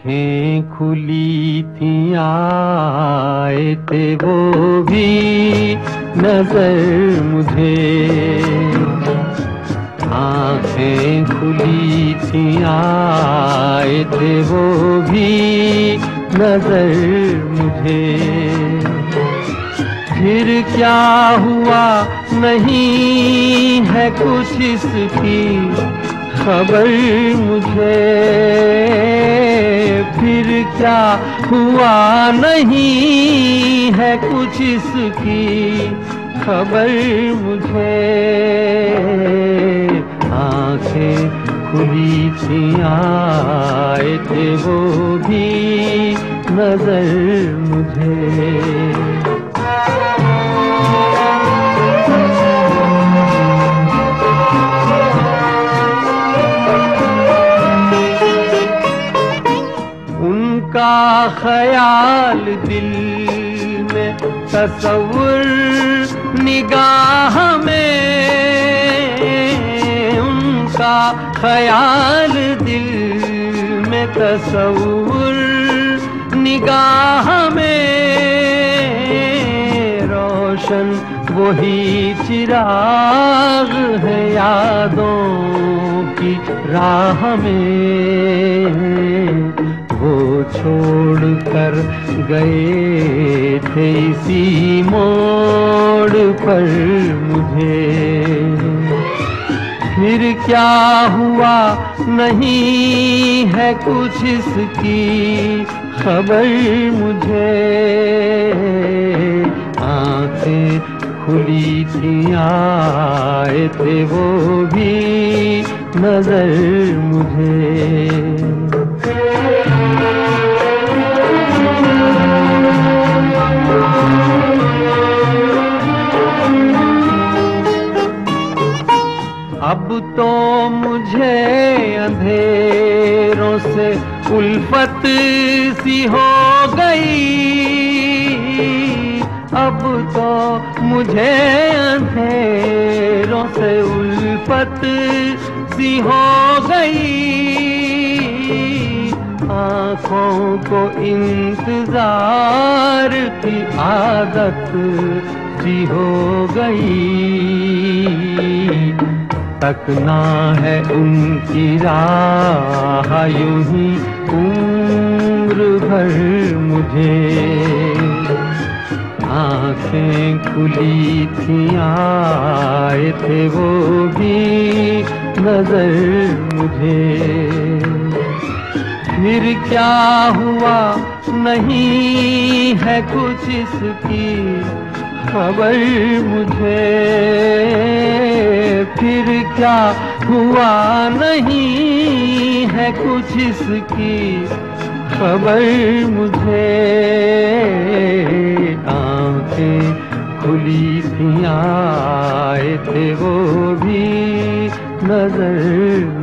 आँखें खुली थी, आए थे वो भी नज़र मुझे। आँखें खुली थी, आए थे वो भी नज़र मुझे। फिर क्या हुआ? नहीं है कुछ इसकी। खबर मुझे, फिर क्या हुआ नहीं है कुछ इसकी खबर मुझे? आँखें खुली थी, आए थे वो भी नज़र मुझे। उनका ख्याल दिल में तस्वुर निगाह में। उनका ख्याल दिल में तस्वुर निगाह में। रोशन वही चिराग है यादों की राह में। वो छोड़ कर गए थे इसी मोड़ पर मुझे। फिर क्या हुआ? नहीं है कुछ इसकी खबर मुझे। आँखें खुली थी, आए थे वो भी नज़र मुझे। मुझे अंधेरों से उल्फत सी हो गई। अब तो मुझे अंधेरों से उल्फत सी हो गई। आँखों को इंतज़ार की आदत सी हो गई। तकना है उनकी राह, यूँ ही उम्र भर मुझे। आँखें खुली थी, आए थे वो भी नज़र मुझे। फिर क्या हुआ, नहीं है कुछ इसकी। खबर मुझे, फिर क्या हुआ नहीं है कुछ इसकी? खबर मुझे, आँखें खुली थी, आए थे वो भी नज़र